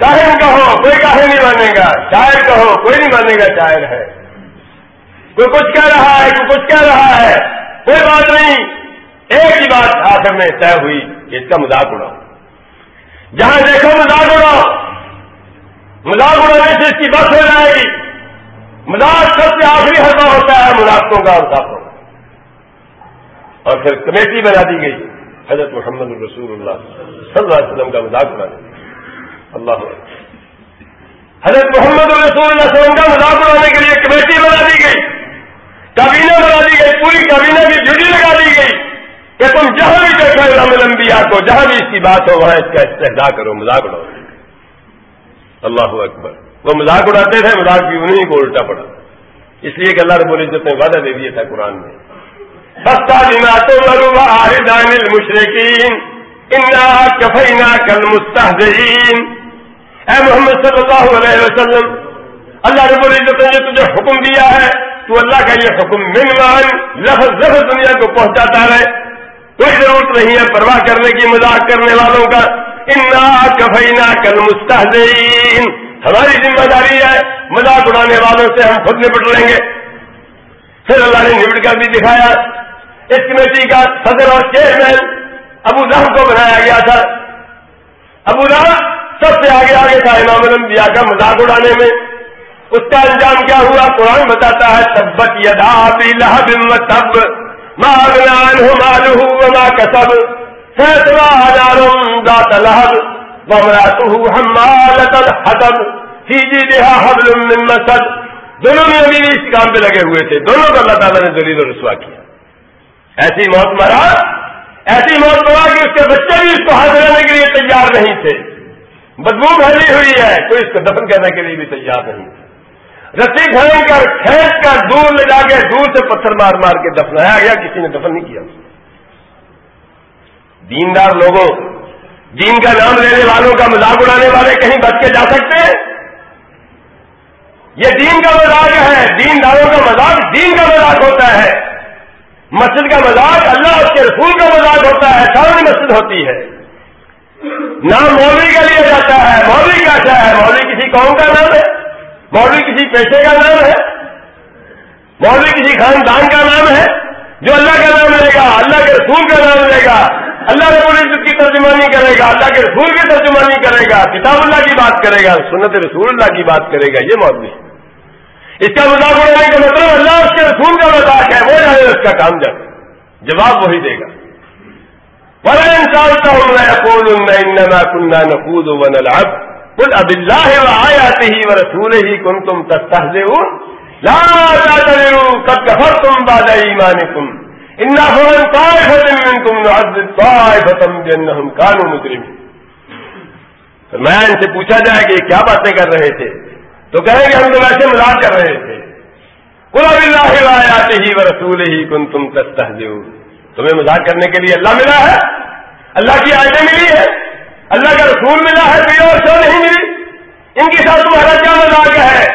کاہن کہو، کوئی کاہن نہیں مانے گا۔ شاعر کہو، کوئی نہیں مانے گا شاعر ہے۔ کوئی کچھ کہہ رہا ہے، کوئی کچھ کہہ رہا ہے۔ کوئی بات نہیں۔ ایک ہی بات آخر میں طے ہوئی، اس کا مذاق اڑاؤ۔ جہاں دیکھو مذاق اڑاؤ مزاق اڑانے سے اس کی بس ہو جائے گی۔ مزاق سب سے آخری حربہ ہوتا ہے مناسبوں کا اور ساتھوں کا۔ اور پھر کمیٹی بنا دی گئی، حضرت محمد الرسول اللہ صلی اللہ علیہ وسلم کا مذاق اڑانے۔ اللہ حضرت محمد الرسول اللہ علیہ وسلم کا مذاق اڑانے کے لیے کمیٹی بنا دی گئی، کابینہ بنا دی گئی، پوری کابینہ کی ڈیوٹی لگا دی گئی کہ تم جہاں بھی دیکھو علام الانبیاء کو جہاں بھی اس کی بات ہو، وہاں اس کا استحدا کرو، مذاق اڑاؤ۔ اللہ اکبر۔ وہ مذاق اڑاتے تھے، مذاق بھی انہیں کو الٹا پڑا۔ اس لیے کہ اللہ رب العزت نے وعدہ دے دیا تھا قرآن میں۔ سستا جنا تو مروا آردان المشرقین انا کفینا کل مستحدین اے محمد صلی اللہ علیہ وسلم، اللہ رب العزت نے تجھے حکم دیا ہے، تو اللہ کا یہ حکم منوان لفظ لفظ دنیا کو پہنچاتا رہے۔ کوئی ضرورت نہیں ہے پرواہ کرنے کی، مذاق کرنے والوں کا۔ انا کفینا کل مستحدین ہماری ذمہ داری ہے، مذاق اڑانے والوں سے ہم خود نپٹ لیں گے۔ پھر اللہ نے نمٹ کر بھی دکھایا۔ اس کمیٹی کا صدر اور چیئرمین ابو ظہر کو بنایا گیا تھا۔ ابو ظہر سب سے آگے آگے تھا امام الانبیاء کا مذاق اڑانے میں۔ اس کا انجام کیا ہوا؟ قرآن بتاتا ہے، تبت یدا لہب تب ماغنان مالہ وما کسب، فیصلہ ہزاروں ذات لہب ومراته حمالت الحطب، فی جیدہا حبل من مسد۔ دونوں میں ابھی اس کام پہ لگے ہوئے تھے۔ دونوں کو اللہ تعالیٰ نے دلیل و رسوا کیا۔ ایسی موت مرا، ایسی موت مرا کہ اس کے بچے بھی اس کو ہاتھ لینے کے لیے تیار نہیں تھے۔ بدبو بھری ہوئی ہے، کوئی اس کو دفن کرنے کے لیے بھی تیار نہیں۔ رسی کھڑے کر، کھینچ کر، دور لے جا کے دور سے پتھر مار مار کے دفنایا گیا، کسی نے دفن نہیں کیا۔ دیندار لوگوں، دین کا نام لینے والوں کا مذاق اڑانے والے کہیں بچ کے جا سکتے ہیں؟ یہ دین کا مذاق ہے دین داروں کا مذاق دین کا مذاق ہوتا ہے۔ مسجد کا مذاق اللہ اس کے رسول کا مذاق ہوتا ہے سامنے مسجد ہوتی ہے۔ نام مولوی کا لیا جاتا ہے، مولوی کا ہے۔ مولوی کسی قوم کا نام ہے، مولوی کسی پیشے کا نام ہے، مولوی کسی خاندان کا نام ہے، جو اللہ کا نام لے گا، اللہ کے رسول کا نام لے گا۔ اللہ رب کی ترجمانی کرے گا، اللہ کے رسول کی ترجمانی کرے گا، کتاب اللہ کی بات کرے گا، سنت رسول اللہ کی بات کرے گا، یہ مولوی ہے۔ اس کا مذاق اڑانے کا مطلب اللہ اس کے رسول کا مذاق ہے، وہ جانے اس کا کام جب جواب وہی دے گا۔ بڑا انسان ہوں میں اقول انما کنہ نقود و قل اب اللہ و آیاته ہی و لا تعتذروا قد كفرتم بعد ایمانکم انا فمن طائفة منكم نعذب طائفة بأنهم كانوا مجرمين. فرمایا، ان سے پوچھا جائے کہ کیا باتیں کر رہے تھے؟ تو کہیں گے ہم تو ویسے مزاق کر رہے تھے۔ قرآن اللہ آتے ہی و رسول تمہیں مزاق کرنے کے لیے اللہ ملا ہے، اللہ کی آیتیں ملی ہے اللہ کا رسول ملا ہے، کوئی اور شو نہیں ملی۔ ان کے ساتھ تمہارا کیا مزاق ہے؟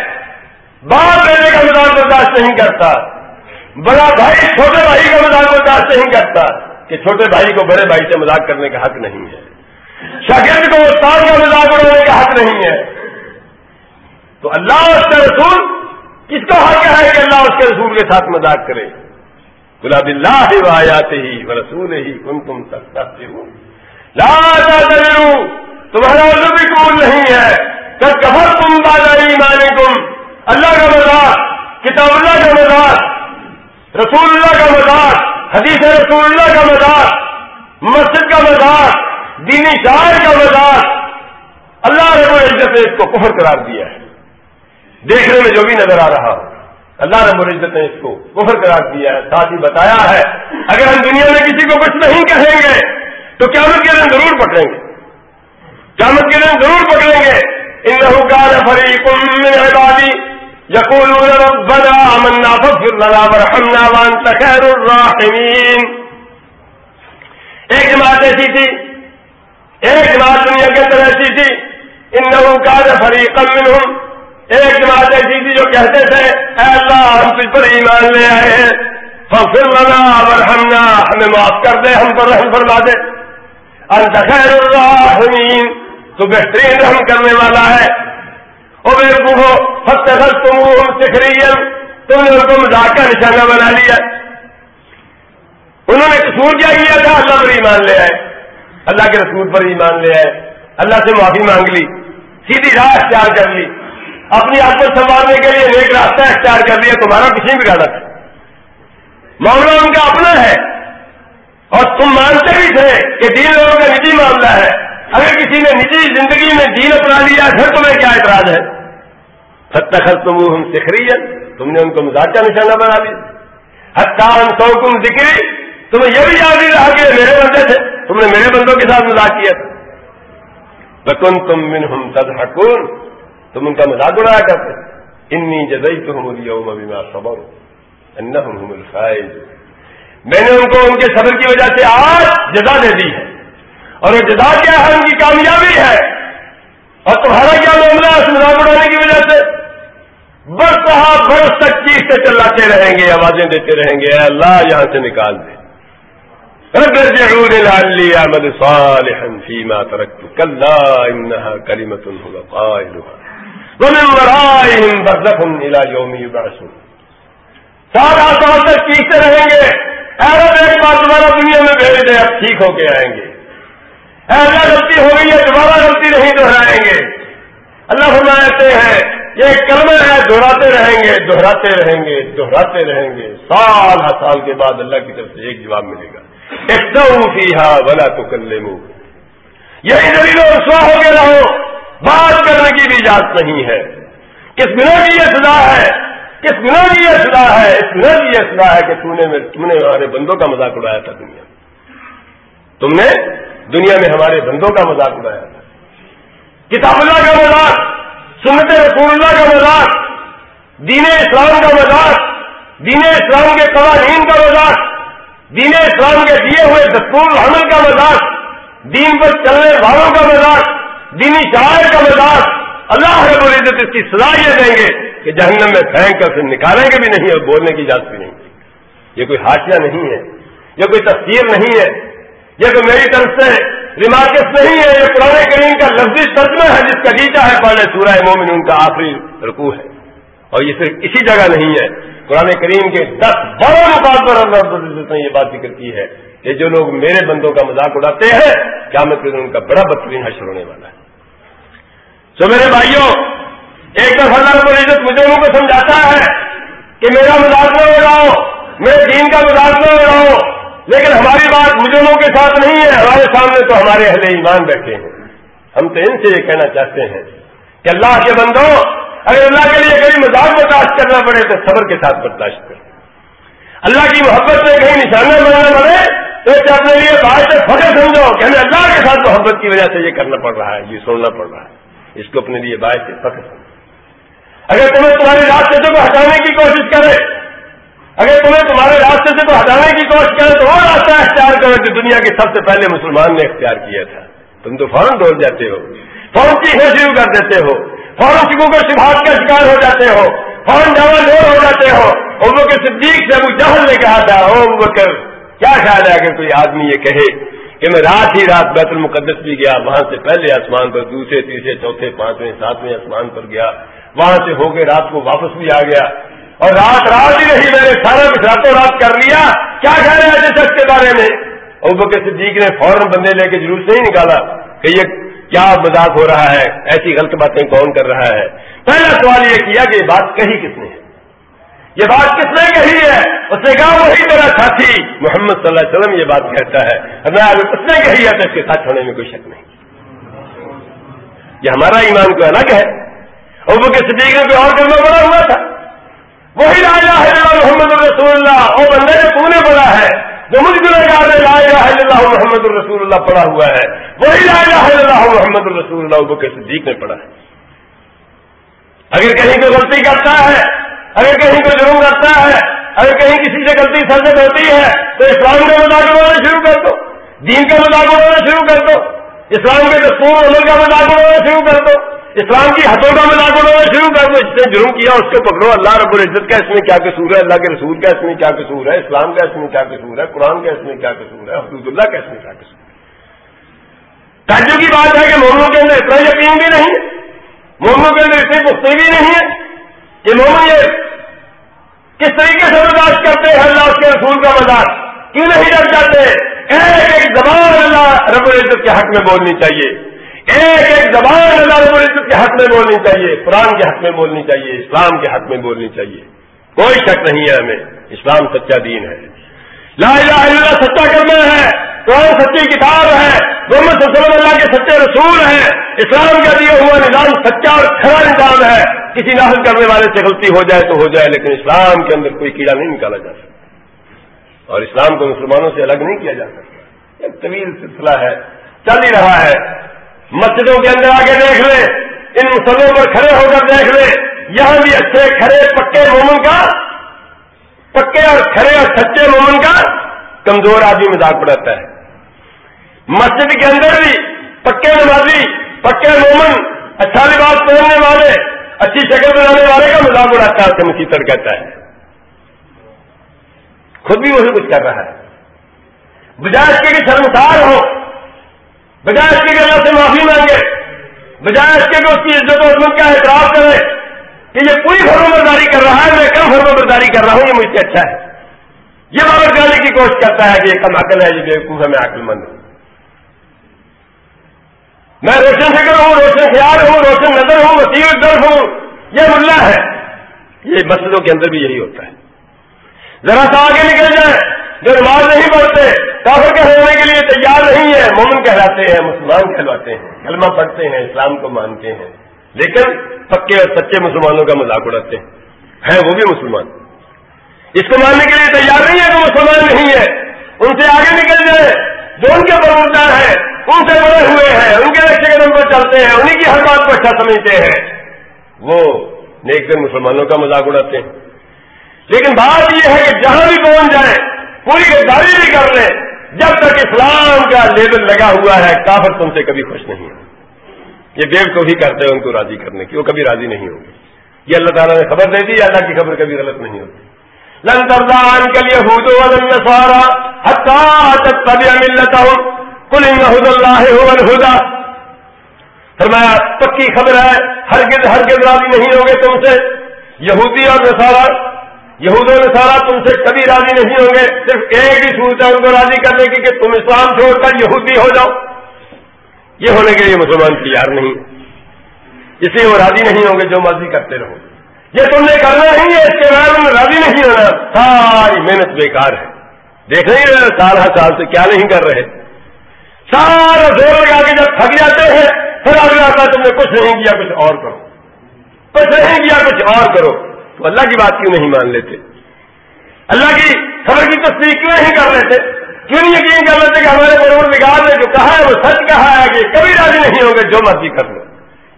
باپ بیٹے کا مزاق برداشت نہیں کرتا۔ بڑا بھائی چھوٹے بھائی کا مزاق برداشت نہیں کرتا۔ کہ چھوٹے بھائی کو بڑے بھائی سے مزاق کرنے کا حق نہیں ہے۔ شاگرد کو استاد کا مزاق اڑانے کا حق نہیں ہے۔ تو اللہ اس کا رسول، کس کا حق ہے کہ اللہ اس کے رسول کے ساتھ مذاق کرے؟ گلاب اللہ آیات ہی و رسول ہی کن تم سکتا ہو تمہارا عزو بھی قبول نہیں ہے۔ کل کبر تم بازاری مانے تم اللہ کا مذاق کتاب اللہ کا مذاق رسول اللہ کا مذاق حدیث رسول اللہ کا مذاق مسجد کا مذاق دینی شاعر کا مذاق اللہ رب العزت نے اس کو کفر قرار دیا ہے۔ دیکھنے میں جو بھی نظر آ رہا اللہ رب العزت نے اس کو کفر قرار دیا ہے، ساتھ ہی بتایا ہے، اگر ہم دنیا میں کسی کو کچھ نہیں کہیں گے، تو قیامت کے دن ضرور پکڑیں گے۔ قیامت کے دن ضرور پکڑیں گے۔ ان لہوکار فریق من عبادی یقولون ربنا آمنا فاغفر لنا ورحمنا وانت خیر الراحمین۔ ایک جماعت ایسی تھی، ایک جماعت دنیا کے اندر ایسی تھی ان لہوکار فریق منہم۔ ایک جماعت ایسی جی، تھی جی، جو کہتے تھے، اے اللہ، ہم تجھ پر ایمان لے آئے ہیں۔ فصل لنا ورحمنا ہمیں معاف کر دے، ہم پر رحم فرما دے۔ انت خیر الراحمین، تو بہترین رحم کرنے والا ہے۔ اور میرے کو فتح تم سکھرین تم نے ان کو مزاق کا نشانہ بنا لیا۔ انہوں نے قصور کیا کیا تھا اللہ پر ایمان لے آئے۔ اللہ کے رسول پر ایمان لے آئے۔ اللہ سے معافی مانگ لی، سیدھی راہ اختیار کر لی۔ اپنی آپ کو سنبھالنے کے لیے ایک راستہ اختیار کر لیا تمہارا کسی بھی غلط ہے معاملہ ان کا اپنا ہے۔ اور تم مانتے بھی تھے کہ دین لوگوں کا نجی معاملہ ہے۔ اگر کسی نے نجی زندگی میں دین اپنا لیا پھر تمہیں کیا اعتراض ہے؟ ستخل تم ہم سکھری ہے تم نے ان کو مزاق کا نشانہ بنا دیا۔ ہتان سو تم ذکری تمہیں یہ بھی یاد نہیں رہا کہ میرے بندے تھے۔ تم نے میرے بندوں کے ساتھ مزاق کیا۔ تھا بکن تم من ہم تد تم ان کا مزاق اڑایا کرتے۔ انی جدئی تو ہم اليوم بما صبر انهم هم الفائز میں نے ان کو ان کے صبر کی وجہ سے آج جزا دے دی ہے۔ اور وہ جزا کیا ہے ان کی کامیابی ہے۔ اور تمہارا کیا معاملہ ہے؟ اس مذاق اڑانے کی وجہ سے۔ برس برس تک چیز سے چلاتے رہیں گے، آوازیں دیتے رہیں گے۔ اے اللہ، یہاں سے نکال دے۔ عمل صالحا فيما تركت كلا هو قائلها۔ ومن ورائهم برزخ إلى يوم يبعثون. سارا سال تک چیختے رہیں گے. ایرب ایک بار دوبارہ دنیا میں بھیج دے اب ٹھیک ہو کے آئیں گے. ایسا غلطی ہو گئی ہے، دوبارہ غلطی نہیں دہرائیں گے. اللہ فرماتے ہیں، یہ ایک کلمہ ہے، دہراتے رہیں گے، دہراتے رہیں گے، دہراتے رہیں گے. سال ہر سال کے بعد اللہ کی طرف سے ایک جواب ملے گا. بلا تو کر لے یہی دلیل رسوا ہو کے رہو. بات کرنے کی بھی اجازت نہیں ہے۔ کس گنوں کی یہ سزا ہے؟ کس گنوں کی یہ سزا ہے؟ اس گنوں کی یہ سزا ہے کہ تم نے تم نے ہمارے بندوں کا مذاق اڑایا تھا دنیا۔ میں تم نے دنیا میں ہمارے بندوں کا مذاق اڑایا تھا۔ کتاب اللہ کا مذاق، سنت رسول اللہ کا مذاق، دین اسلام کا مذاق، دین اسلام کے قوانین کا مذاق، دین اسلام کے دیے ہوئے دستور حمل کا مزاق دین پر چلنے والوں کا مزاق دینی شاعر کا مزاق اللہ رب العزت اس کی سزا یہ دیں گے کہ جہنم میں پھینک کر سے نکالیں گے بھی نہیں اور بولنے کی اجازت بھی نہیں یہ کوئی حاشیہ نہیں ہے، یہ کوئی تصویر نہیں ہے، یہ کوئی میری طرف سے ریمارکس نہیں ہے، یہ پرانے کریم کا لفظی ترجمہ ہے جس کا جیتا ہے پہلے سورہ مومن ان کا آخری رکوع ہے۔ اور یہ صرف اسی جگہ نہیں ہے، قرآن کریم کے دس بڑے مقام پر اللہ نے یہ بات ذکر کی ہے کہ جو لوگ میرے بندوں کا مذاق اڑاتے ہیں کیا میں پھر ان کا بڑا بدترین حشر ہونے والا ہے۔ سو میرے بھائیوں ایک دفعہ اللہ رب العزت مجرموں کو سمجھاتا ہے کہ میرا مذاق نہ اڑاؤ میرے دین کا مذاق نہ اڑاؤ لیکن ہماری بات مجرموں کے ساتھ نہیں ہے، ہمارے سامنے تو ہمارے اہل ایمان بیٹھے ہیں۔ ہم تو ان سے یہ کہنا چاہتے ہیں کہ اللہ کے بندوں، اگر اللہ کے لیے کہیں مزاق برداشت کرنا پڑے تو صبر کے ساتھ برداشت کریں اللہ کی محبت میں کہیں نشانہ بنانا پڑے تو اسے اپنے لیے باہر سے فخر سمجھو کہ ہمیں اللہ کے ساتھ محبت کی وجہ سے یہ کرنا پڑ رہا ہے، یہ سننا پڑ رہا ہے۔ اس کو اپنے لیے باہر سے فخر اگر تمہیں تمہارے راستے سے کو ہٹانے کی کوشش کرے، اگر تمہیں تمہارے راستے سے کو ہٹانے کی کوشش کرے، تو وہ راستہ اختیار کرو جو دنیا کے سب سے پہلے مسلمان نے اختیار کیا تھا۔ تم تو فوراً دوڑ جاتے ہو، فوراً چیخنا شروع کر دیتے ہو، فوراً شکو کے شبہات کا شکار ہو جاتے ہو، فوراً ڈبل ڈور ہو جاتے ہو۔ ابو کے صدیق سے ابو جہل نے کہا تھا، او بکر، کیا خیال ہے اگر کوئی آدمی یہ کہے کہ میں رات ہی رات بیت المقدس بھی گیا، وہاں سے پہلے آسمان پر، دوسرے، تیسرے، چوتھے، پانچویں، ساتویں آسمان پر گیا۔ وہاں سے ہو کے رات کو واپس بھی آ گیا۔ اور رات رات ہی نہیں، میں نے سارا کچھ راتوں رات کر لیا۔ کیا خیال ہے ایسے شخص کے بارے میں؟ ابو کے صدیق نے فوراً بندے لے کے جلوس نہیں نکالا کہ یہ کیا مذاق ہو رہا ہے، ایسی غلط باتیں کون کر رہا ہے؟ پہلا سوال یہ کیا کہ یہ بات کہی کس نے؟ ہے یہ بات کس نے کہی ہے؟ اس نے کہا وہی میرا ساتھی۔ محمد صلی اللہ علیہ وسلم یہ بات کہتا ہے۔ اس نے کہی ہے تو اس کے ساتھ ہونے میں کوئی شک نہیں۔ یہ ہمارا ایمان کو الگ ہے۔ اور وہ کسی دیگر کوئی اور کرنا بڑا ہوا تھا۔ وہی راجا ہے محمد الرسول اللہ اور بندے نے تو نے بڑا ہے، جو مجھ لا الہ الا اللہ محمد الرسول اللہ پڑا ہوا ہے۔ وہی لا الہ الا اللہ محمد الرسول اللہ کو صدیق نے پڑھا ہے۔ اگر کہیں کوئی غلطی کرتا ہے اگر کہیں کوئی جرم کرتا ہے، اگر کہیں کسی سے غلطی سرزد ہوتی ہے، تو اسلام کا مذاق اڑانا شروع کر دو، دین کا مذاق اڑانا شروع کر دو، اسلام کے دستور عمل کا مذاق اڑانا شروع کر دو، اسلام کی حتوں کا مذاق اڑانا شروع کر دو جس نے جرم کیا، اس کو پکڑو، اللہ رب العزت کا اس میں کیا قصور ہے، اللہ کے رسول کا اس میں کیا قصور ہے، اسلام کا اس میں کیا قصور ہے، قرآن کا اس میں کیا قصور ہے، حدود اللہ کا اس میں کیا قصور ہے۔ تعجب کی بات ہے کہ مومنوں کے اندر اتنا یقین بھی نہیں ہے، مومنوں کے اندر اتنی پختی بھی نہیں ہے کہ یہ کس طریقے سے برداشت کرتے ہیں اللہ اس کے رسول کا مذاق کیوں نہیں ڈر جاتے؟ ایک ایک زبان اللہ رب العزت کے حق میں بولنی چاہیے۔ ایک ایک زبان اللہ رب العزت کے حق میں بولنی چاہیے۔ قرآن کے حق میں بولنی چاہیے، اسلام کے حق میں بولنی چاہیے۔ کوئی شک نہیں ہے ہمیں، اسلام سچا دین ہے۔ لا الہ الا اللہ سچا کرنا ہے، قرآن سچی کتاب ہے، محمد صلی اللہ اللہ کے سچے رسول ہیں۔ اسلام کا دیا ہوا نظام سچا اور کھڑا نظام ہے۔ کسی ناحل کرنے والے سے غلطی ہو جائے تو ہو جائے، لیکن اسلام کے اندر کوئی کیڑا نہیں نکالا جا سکتا۔ اور اسلام کو مسلمانوں سے الگ نہیں کیا جا سکتا۔ ایک طویل سلسلہ ہے، چل ہی رہا ہے۔ مسجدوں کے اندر آگے دیکھ لے، ان مسلوں پر کھڑے ہو کر دیکھ لے۔ یہاں بھی اچھے، کھڑے، پکے مومن کا، پکے اور کھڑے اور سچے مومن کا کمزور آدمی مذاق اڑاتا ہے۔ مسجد کے اندر بھی پکے نمازی پکے مومن اچھا لباس پہننے والے اچھی شکل بنانے والے کا مذاق اڑاتا ہے، اسے کہتا ہے۔ خود بھی وہی کچھ کر رہا ہے۔ بجائے اس کے شرمسار ہو، بجائے اس کے اللہ سے معافی مانگے، بجائے اس کے کہ اس کی عزت و عزمت کا اعتراف کرے کہ یہ پوری فرم برداری کر رہا ہے، میں کم فرم برداری کر رہا ہوں، یہ مجھ سے اچھا ہے۔ یہ واپس جانے کی کوشش کرتا ہے کہ یہ کم عقل ہے، یہ بےقوف ہے، میں عقل مند ہوں۔ میں روشن فکر ہوں، روشن خیال ہوں، روشن نظر ہوں، وسیع در ہوں۔ یہ ملا ہے۔ یہ مسجدوں کے اندر بھی یہی ہوتا ہے۔ ذرا سا آگے نکل جائیں۔ جو نماز نہیں پڑھتے، کافر کے ہونے کے لیے تیار نہیں ہے مومن کہلاتے ہیں، مسلمان کہلواتے ہیں۔ کلمہ پڑھتے ہیں، اسلام کو مانتے ہیں۔ لیکن پکے اور سچے مسلمانوں کا مذاق اڑاتے ہیں۔ وہ بھی مسلمان۔ اس کو ماننے کے لیے تیار نہیں ہے کہ مسلمان نہیں ہے ان سے آگے نکل جائے جو ان کے پروردار ہیں، ان سے بڑے ہوئے ہیں، ان کے رکشے قدم پر چلتے ہیں انہیں کی ہر بات کو اچھا سمجھتے ہیں۔ وہ نیک دن مسلمانوں کا مذاق اڑاتے ہیں۔ لیکن بات یہ ہے کہ جہاں بھی پہنچ جائیں پوری گداری بھی کر لیں جب تک اسلام کا لیبل لگا ہوا ہے، کافر تم سے کبھی خوش نہیں ہو یہ دیو کو ہی کرتے ہیں، ان کو راضی کرنے کی، وہ کبھی راضی نہیں ہوگی۔ یہ اللہ تعالیٰ نے خبر دے دی، اللہ کی خبر کبھی غلط نہیں ہوتی لن تردان کے لیے ہو دو سارا حتہ ملتا ہوں کل اللہ فرمایا، پکی خبر ہے ہر گرد ہر گرد راضی نہیں ہوگے تم سے. یہودی اور نسارا یہود و نسارا تم سے کبھی راضی نہیں ہوں گے. صرف ایک ہی صورت ہے ان کو راضی کرنے کی کہ تم اسلام چھوڑ کر یہودی ہو جاؤ. یہ ہونے کے لیے مسلمان تیار نہیں. اس لیے وہ راضی نہیں ہوں گے جو مرضی کرتے رہو. یہ تم نے کرنا نہیں ہے، اس کے بعد میں راضی نہیں ہونا۔ ساری محنت بیکار ہے۔ دیکھ نہیں رہے، سال ہر سال سے کیا نہیں کر رہے۔ سارا زور لگا کے جب تھک جاتے ہیں، پھر آگے آتا تم نے کچھ نہیں کیا، کچھ اور کرو۔ کچھ نہیں کیا، کچھ اور کرو۔ تو اللہ کی بات کیوں نہیں مان لیتے؟ اللہ کی خبر کی تصدیق کیوں نہیں کر لیتے؟ کیوں نہیں یقین کر لیتے کہ ہمارے پرور نگار نے جو کہا ہے، وہ سچ کہا ہے کہ کبھی راضی نہیں ہوں گے، جو مرضی کر لو۔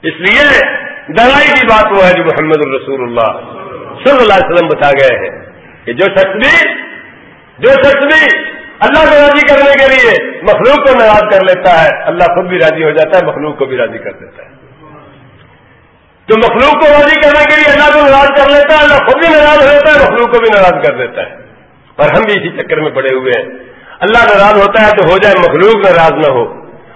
اس لیے دلائی کی بات وہ ہے جو محمد الرسول اللہ صلی اللہ علیہ وسلم بتا گئے ہیں کہ جو شخص بھی جو شخص بھی اللہ کو راضی کرنے کے لیے مخلوق کو ناراض کر لیتا ہے، اللہ خود بھی راضی ہو جاتا ہے، مخلوق کو بھی راضی کر دیتا ہے۔ تو مخلوق کو راضی کرنے کے لیے اللہ کو ناراض کر لیتا ہے، اللہ خود بھی ناراض ہو جاتا ہے، مخلوق کو بھی ناراض کر دیتا ہے۔ اور ہم بھی اسی چکر میں پڑے ہوئے ہیں۔ اللہ ناراض ہوتا ہے تو ہو جائے، مخلوق ناراض نہ ہو۔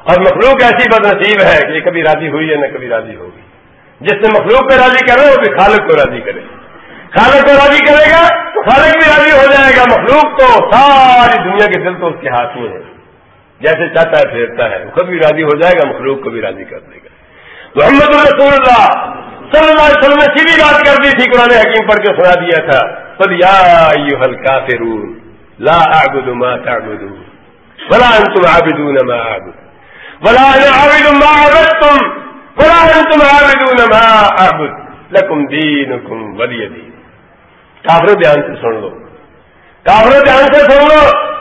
اور مخلوق ایسی بد نصیب ہے کہ یہ کبھی راضی ہوئی ہے، نہ کبھی راضی ہوگی۔ جس نے مخلوق کو راضی کرے وہ بھی خالق کو راضی کرے خالق کو راضی کرے گا تو خالق بھی راضی ہو جائے گا مخلوق تو ساری دنیا کے دل تو اس کے ہاتھ میں ہے جیسے چاہتا ہے پھیرتا ہے وہ کبھی راضی ہو جائے گا مخلوق کو بھی راضی کر دے گا محمد رسول اللہ صلی اللہ علیہ وسلم نے سیدھی بات کر دی تھی قرآن حکیم پڑھ کے سنا دیا تھا پر یا ہلکا فرون لا آگد ما تعبد بلا انتم عابدون ما عابد بلا انا عابد ما عبدتم لکم ولی دین۔ کافر دھیان سے سن لو۔ کافر دھیان سے سن لو۔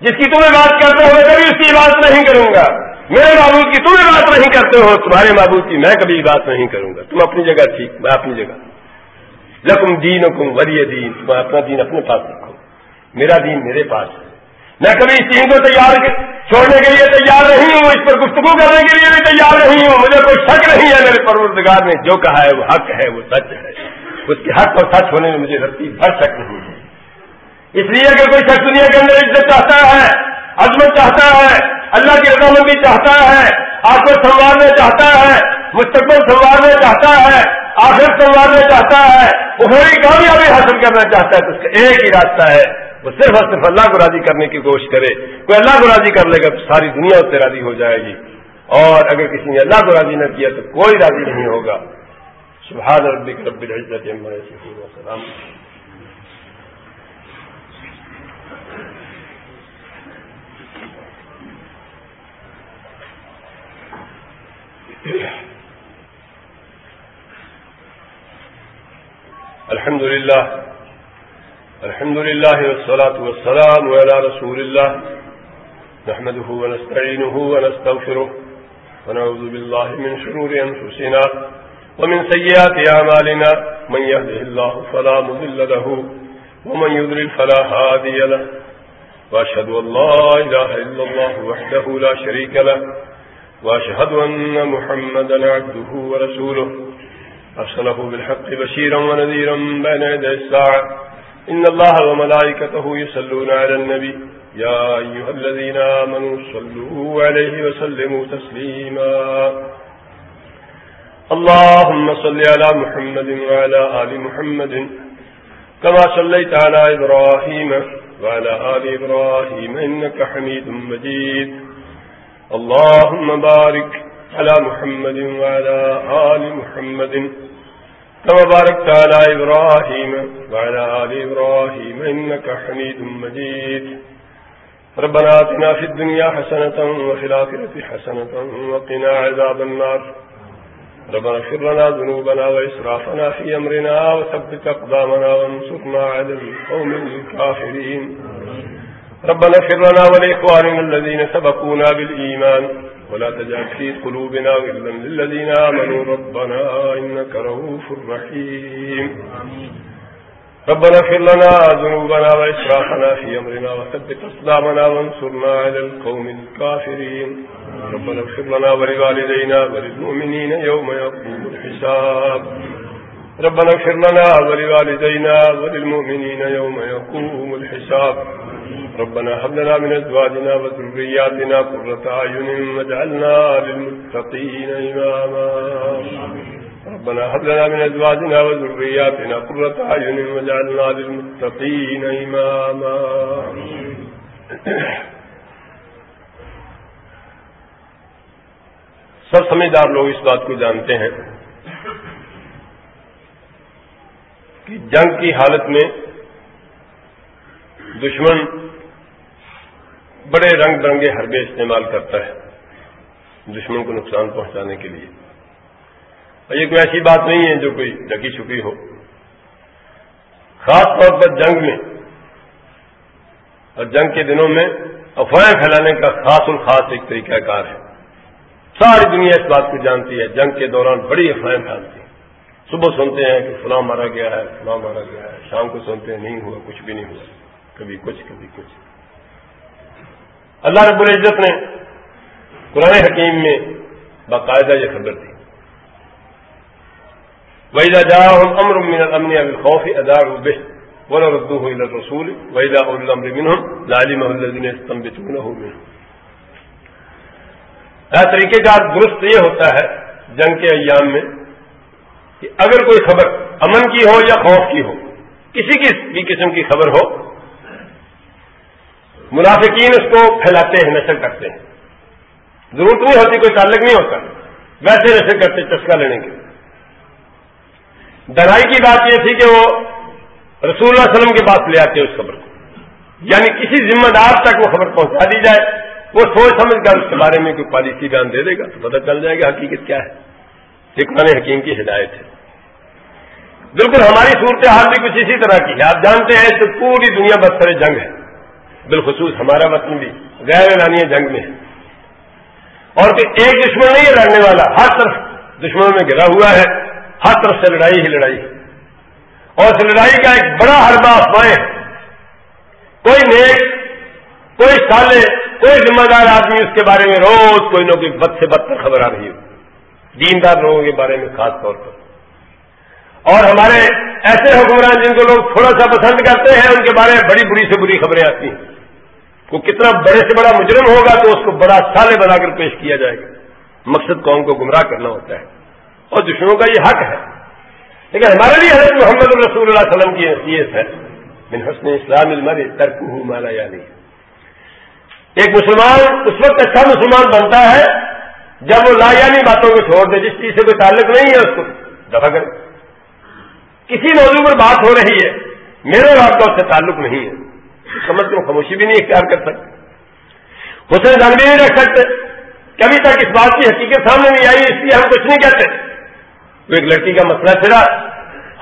جس کی تمہیں بات کرتے ہو کبھی اس کی بات نہیں کروں گا۔ میرے بابود کی تمہیں بات نہیں کرتے ہو۔ تمہارے بابود کی میں کبھی بات نہیں کروں گا۔ تم اپنی جگہ ٹھیک میں اپنی جگہ۔ لکم دین حکم وری دین۔ تم اپنا دین اپنے پاس رکھو۔ میرا دین میرے پاس ہے۔ میں کبھی اس دین کو تیار چھوڑنے کے لیے تیار نہیں ہوں، اس پر گفتگو کرنے کے لیے بھی تیار نہیں ہوں۔ مجھے کوئی شک نہیں ہے میرے پروردگار نے جو کہا ہے وہ حق ہے، وہ سچ ہے۔ اس کے حق اور سچ ہونے میں مجھے رتی بھر سک نہیں ہے۔ اس لیے اگر کوئی شخص دنیا کے اندر عزت چاہتا ہے، عظمت چاہتا ہے، اللہ کی رضامندی چاہتا ہے آپ کو سنوارنا چاہتا ہے، مستقبل سنوارنا چاہتا ہے آخر سنوارنا چاہتا ہے بڑی کامیابی حاصل کرنا چاہتا ہے، تو اس کا ایک ہی راستہ ہے۔ وہ صرف اور صرف اللہ کو راضی کرنے کی کوشش کرے۔ کوئی اللہ کو راضی کر لے گا ساری دنیا اس سے راضی ہو جائے گی۔ اور اگر کسی نے اللہ کو راضی نہ کیا تو کوئی راضی نہیں ہوگا۔ سبحان ربك رب العزة عما يصفون وسلام الحمد لله الحمد لله والصلاة والسلام على رسول الله. نحمده ونستعينه ونستغفره ونعوذ بالله من شرور أنفسنا ومن سيئات أعمالنا. من يهده الله فلا مضل له ومن يضلل فلا هادي له. وأشهد أن لا إله إلا الله وحده لا شريك له. وأشهد أن محمدا عبده ورسوله. أرسله بالحق بشيرا ونذيرا بين يدي الساعة. إن الله وملائكته يسلون على النبي. يا أيها الذين آمنوا صلوا عليه وسلموا تسليما. اللهم صل على محمد وعلى آل محمد. كما صليت على إبراهيم وعلى آل إبراهيم إنك حميد مجيد. اللهم بارك على محمد وعلى آل محمد. كما باركت على إبراهيم وعلى آل إبراهيم إنك حميد مجيد. ربنا آتنا في الدنيا حسنة وفي الآخرة حسنة وقنا عذاب النار. ربنا اغفر لنا ذنوبنا وإسرافنا في أمرنا وثبت أقدامنا وانصرنا على القوم الكافرين. ربنا اغفر لنا ولإخواننا الذين سبقونا بالإيمان. ولا تجعل في قلوبنا غلا للذين آمنوا. ربنا إنك رؤوف رحيم. ربنا اغفر لنا ذنوبنا وإسرافنا في أمرنا وثبت أصدامنا وانصرنا على القوم الكافرين. ربنا اغفر لنا ولوالدينا وللمؤمنين يوم يقوم الحساب. ربنا اغفر لنا ولوالدينا وللمؤمنين يوم يقوم الحساب. ربنا هب لنا من أزواجنا وذرياتنا قرة أعين واجعلنا للمتقين إماما. ربنا هب لنا من أزواجنا وذرياتنا قرة أعين واجعلنا للمتقين إماما. سب سمجھدار لوگ اس بات کو جانتے ہیں کہ جنگ کی حالت میں دشمن بڑے رنگ برنگے حربے استعمال کرتا ہے دشمن کو نقصان پہنچانے کے لیے۔ اور یہ کوئی ایسی بات نہیں ہے جو کوئی ڈکی چھپی ہو۔ خاص طور پر جنگ میں اور جنگ کے دنوں میں افواہیں پھیلانے کا خاص الخاص ایک طریقہ کار ہے۔ ساری دنیا اس بات کو جانتی ہے، جنگ کے دوران بڑی افواہیں پھیلتی ہیں۔ صبح سنتے ہیں کہ فلاں مارا گیا ہے، فلاں مارا گیا ہے۔ شام کو سنتے ہیں، نہیں ہوا، کچھ بھی نہیں ہوا۔ کبھی کچھ کبھی کچھ۔ اللہ رب العزت نے قرآن حکیم میں باقاعدہ یہ خبر دی۔ وحیدہ جا امر من امن اب خوف ادار البح بول ردو ہو رسول وحیدہ امر من لالم الدین استمبت ہو طریقے کا درست یہ ہوتا ہے جنگ کے ایام میں کہ اگر کوئی خبر امن کی ہو یا خوف کی ہو، کسی کی بھی قسم کی خبر ہو، منافقین اس کو پھیلاتے ہیں، نشر کرتے ہیں۔ ضرورت نہیں ہوتی، کوئی تعلق نہیں ہوتا۔ ویسے نشر کرتے، چسکا لینے کے درائی کی بات یہ تھی کہ وہ رسول اللہ علیہ وسلم کے پاس لے آتے ہیں اس خبر کو۔ یعنی کسی ذمہ دار تک وہ خبر پہنچا دی جائے۔ وہ سوچ سمجھ کر اس کے بارے میں کوئی پالیسی بیان دے دے گا تو پتہ چل جائے گا حقیقت کیا ہے۔ قرآن حکیم کی ہدایت ہے۔ بالکل ہماری صورت حال بھی کچھ اسی طرح کی ہے۔ آپ جانتے ہیں تو پوری دنیا بدسر جنگ ہے۔ بالخصوص ہمارا وطن بھی غیر اعلانیہ جنگ میں ہے۔ اور کہ ایک دشمن نہیں ہے لڑنے والا، ہر طرف دشمنوں میں گرا ہوا ہے، ہر طرف سے لڑائی ہی لڑائی۔ اور اس لڑائی کا ایک بڑا حربہ افواہیں کوئی نیک، کوئی سالے، کوئی ذمہ دار آدمی اس کے بارے میں روز کوئی نہ کوئی بد سے بد پر خبر آ رہی ہو دیندار لوگوں کے بارے میں خاص طور پر۔ اور ہمارے ایسے حکمران جن کو لوگ تھوڑا سا پسند کرتے ہیں، ان کے بارے میں بڑی بری سے بری خبریں آتی ہیں۔ وہ کتنا بڑے سے بڑا مجرم ہوگا تو اس کو بڑا سالے بنا کر پیش کیا جائے گا۔ مقصد قوم کو گمراہ کرنا ہوتا ہے۔ اور دشمنوں کا یہ حق ہے۔ لیکن ہمارے لیے حضرت محمد رسول اللہ علیہ وسلم کی حیثیت ہے۔ من حسن اسلام المر ترک مالا یعنی۔ ایک مسلمان، اس وقت اچھا مسلمان بنتا ہے جب وہ لایانی باتوں کو چھوڑ دے، جس چیز سے کوئی تعلق نہیں ہے اس کو۔ دفاع کرے۔ کسی موضوع پر بات ہو رہی ہے، میرے بات کا اس سے تعلق نہیں ہے۔ سمجھ کے خاموشی بھی نہیں اختیار کر سکتے۔ حسین جان بھی نہیں رکھ سکتے۔ کبھی تک اس بات کی حقیقت سامنے نہیں آئی، اس لیے ہم کچھ نہیں کہتے۔ تو ایک لڑکی کا مسئلہ چلا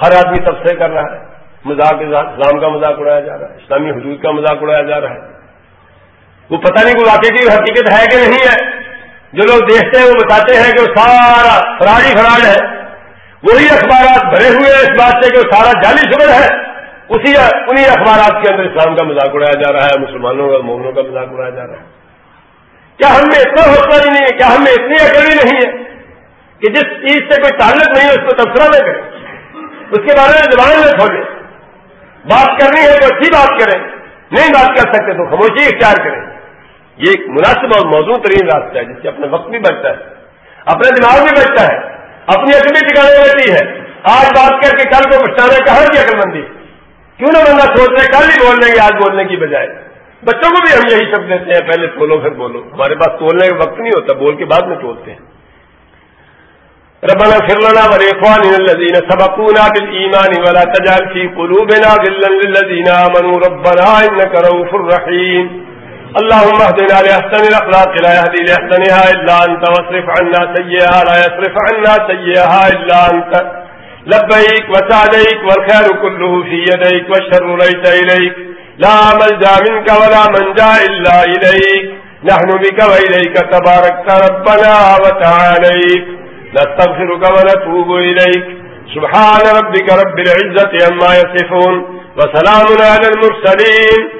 ہر آدمی تبصرے کر رہا ہے۔ مذاق اسلام کا مذاق اڑایا جا رہا ہے، اسلامی حدود کا مذاق اڑایا جا رہا ہے۔ وہ پتہ نہیں کوئی واقعی کی حقیقت ہے کہ نہیں ہے۔ جو لوگ دیکھتے ہیں، وہ بتاتے ہیں کہ وہ سارا فراڈی فراڈ ہے۔ وہی اخبارات بھرے ہوئے ہیں اس بات سے کہ سارا جعلی خبر ہے۔ اسی انہی اخبارات کے اندر اسلام کا مذاق اڑایا جا رہا ہے، مسلمانوں کا مومنوں کا مذاق اڑایا جا رہا ہے۔ کیا ہم میں اتنا حوصلہ ہی نہیں ہے؟ کیا ہم میں اتنی اکڑی نہیں ہے کہ جس چیز سے کوئی تعلق نہیں ہے، اس کو تبصرہ نہ کریں اس کے بارے میں زبان میں کھولیں بات کرنی ہے تو اچھی بات کریں۔ نہیں بات کر سکتے تو خاموشی اختیار کریں۔ یہ ایک مناسب اور موزوں ترین راستہ ہے جس سے اپنا وقت بھی بچتا ہے اپنا دماغ بھی بچتا ہے۔ اپنی عقل بھی ٹکانے رہتی ہے۔ آج بات کر کے کل کو پچھتانا کہاں کی عقل مندی؟ کیوں نہ بندہ سوچ رہے کل ہی بولنے کے، آج بولنے کی بجائے۔ بچوں کو بھی ہم یہی سب دیتے ہیں، پہلے بولو، پھر بولو۔ ہمارے پاس تولنے کا وقت نہیں ہوتا، بول کے بعد میں تولتے ہیں۔ ربنا اغفر لنا ولإخواننا الذين سبقونا بالإيمان ولا تجعل في قلوبنا غلا للذين آمنوا، ربنا إنك رؤوف رحيم۔ اللهم اهدنا لأحسن الأخلاق، لا يهدي لأحسنها إلا أنت، واصرف عنا سيئها، لا يصرف عنا سيئها إلا أنت. لبيك وسعديك، والخير كله في يديك، والشر ليس إليك. لا ملجا منك ولا منجا إلا إليك. نحن بك وإليك تبارك ربنا وتعاليك نستغفرك ونتوب إليك. سبحان ربك رب العزة عما يصفون، وسلام على المرسلين.